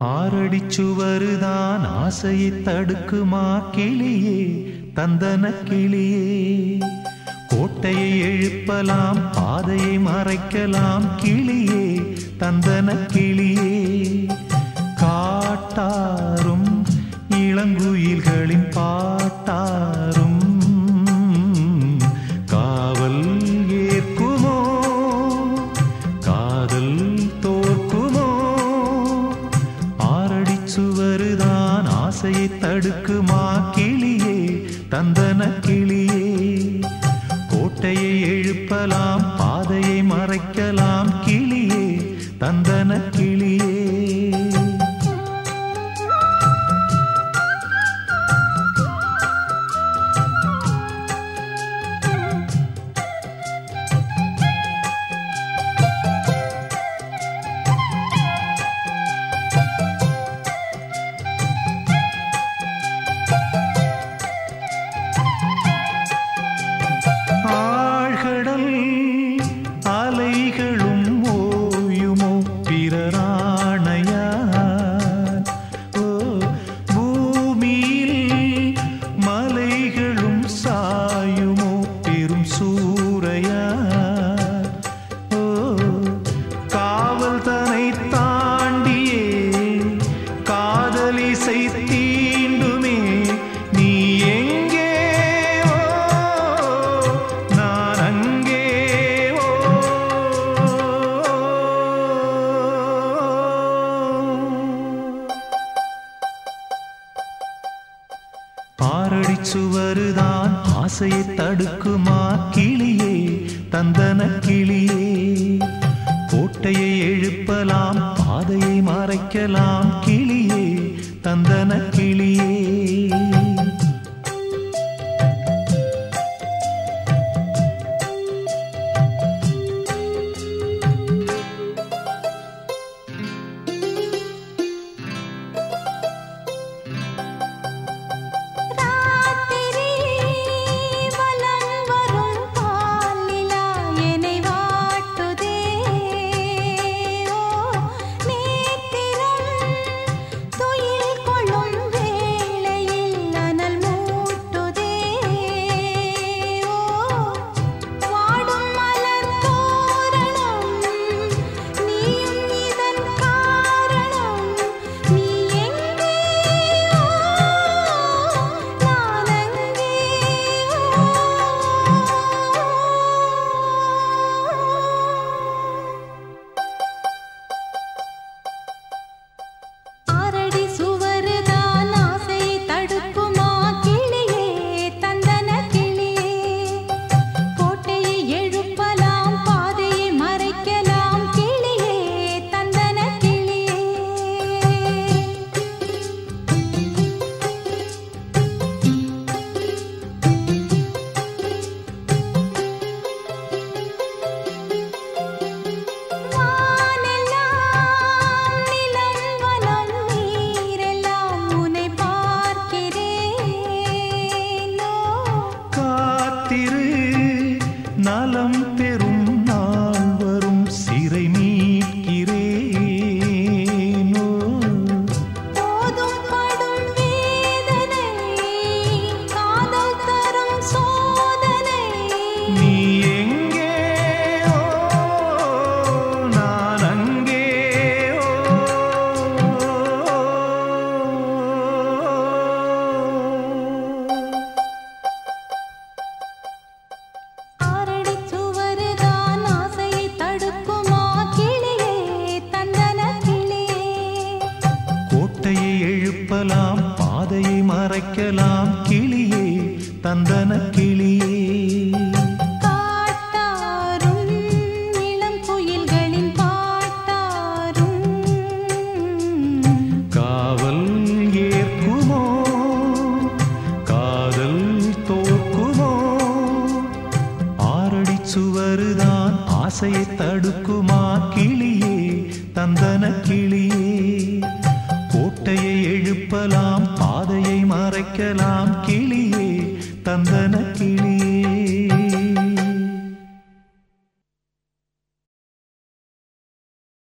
ஆறடிச்சுவருதான் ஆசையை தடுக்குமா கிளியே தந்தன கிளியே? கோட்டையை எழுப்பலாம் பாதையை மறைக்கலாம் கிளியே தந்தன கிளியே? காட்டாரும் இளங்குயில்களின் பாட்டாரும் ஆசையை தடுக்குமா கிளியே? தந்தன கிளியே. கோட்டையை எழுப்பலாம் பெரும் ஓ காவல் தனை தாண்டியே காதலிசை தீண்டுமே நீ எங்கே ஓ? நான் அங்கே ஓ? சுவருதான் ஆசையை தடுக்குமா கிளியே தந்தன கிளியே? கோட்டையை எழுப்பலாம் பாதையை மறைக்கலாம் கிளியே தந்தன கிளியே? எழுப்பலாம் பாதையை மறைக்கலாம். கிளியே தந்தன கிளியே. சுவருதான் ஆசையை தடுக்குமா? கிளியே தந்தன கிளியே. எழுப்பலாம் பாதையை மறைக்கலாம் கிளியே தந்தன கிளி.